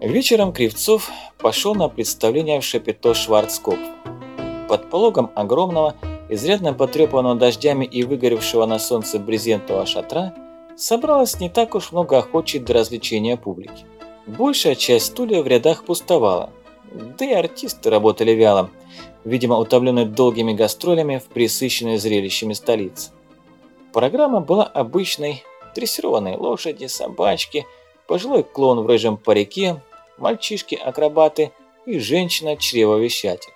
Вечером Кривцов пошел на представление в Шапито Шварцкопф. Под пологом огромного, изрядно потрепанного дождями и выгоревшего на солнце брезентового шатра собралось не так уж много охочих до развлечения публики. Большая часть стульев в рядах пустовала, да и артисты работали вяло, видимо утомленные долгими гастролями в присыщенной зрелищами столицы. Программа была обычной, дрессированные лошади, собачки, пожилой клоун в рыжем парике, мальчишки-акробаты и женщина-чревовещатель.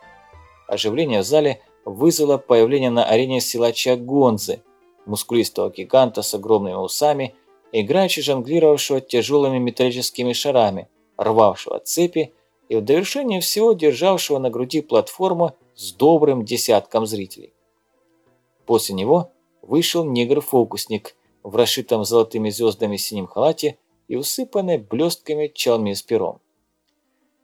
Оживление в зале вызвало появление на арене силача Гонзы, мускулистого гиганта с огромными усами, играючи жонглировавшего тяжелыми металлическими шарами, рвавшего цепи и в довершение всего державшего на груди платформу с добрым десятком зрителей. После него вышел негр-фокусник в расшитом золотыми звездами синем халате и усыпанной блестками чалми с пером.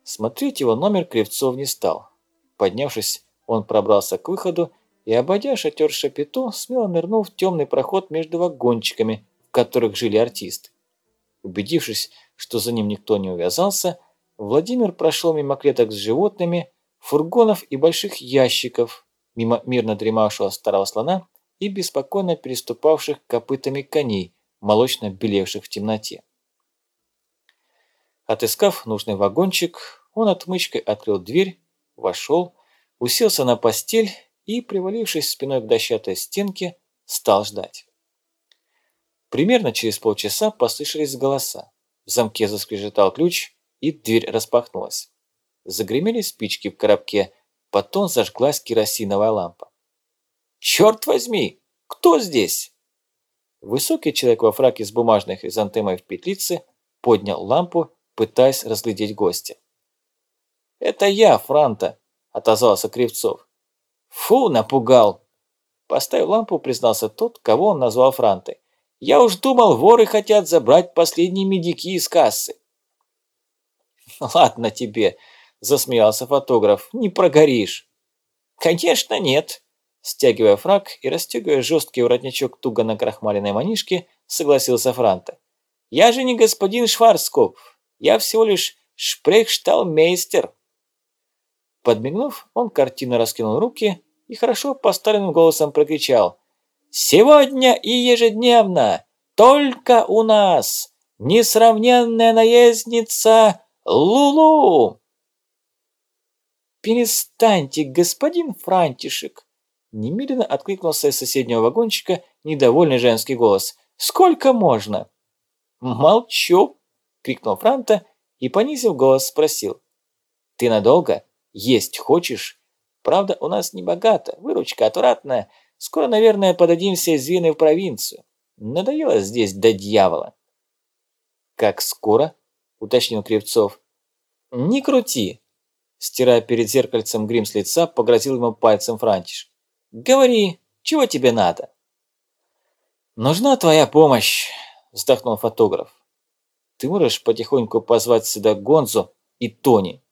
Смотреть его номер Кривцов не стал. Поднявшись, он пробрался к выходу и, обойдя шатер Шапито, смело нырнул в темный проход между вагончиками, в которых жили артисты. Убедившись, что за ним никто не увязался, Владимир прошел мимо клеток с животными, фургонов и больших ящиков, мимо мирно дремавшего старого слона и беспокойно переступавших копытами коней, молочно белевших в темноте. Отыскав нужный вагончик, он отмычкой открыл дверь, вошел, уселся на постель и, привалившись спиной к дощатой стенке, стал ждать. Примерно через полчаса послышались голоса. В замке заскрежетал ключ, и дверь распахнулась. Загремели спички в коробке, потом зажглась керосиновая лампа. «Черт возьми! Кто здесь?» Высокий человек во фраке с бумажной хризантемой в петлице поднял лампу, пытаясь разглядеть гостя. «Это я, Франта», – отозвался Кривцов. «Фу, напугал!» Поставив лампу, признался тот, кого он назвал Франтой. «Я уж думал, воры хотят забрать последние медики из кассы». «Ладно тебе», – засмеялся фотограф, – «не прогоришь». «Конечно нет», – стягивая фраг и расстегивая жесткий воротничок туго на крахмаленной манишке, согласился Франта. «Я же не господин Шварцкопф, я всего лишь шпрехшталмейстер». Подмигнув, он картинно раскинул руки и хорошо поставленным голосом прокричал. «Сегодня и ежедневно, только у нас, несравненная наездница Лулу!» «Перестаньте, господин Франтишек!» Немедленно откликнулся из соседнего вагончика недовольный женский голос. «Сколько можно?» «Молчу!» – крикнул Франта и, понизив голос, спросил. «Ты надолго?» Есть хочешь? Правда, у нас не богато, выручка отвратная. Скоро, наверное, подадимся из Вены в провинцию. Надоело здесь до дьявола. Как скоро? Уточнил Кривцов. Не крути. Стирая перед зеркальцем грим с лица, погрозил ему пальцем Франтиш. Говори, чего тебе надо? Нужна твоя помощь, вздохнул фотограф. Ты можешь потихоньку позвать сюда Гонзу и Тони?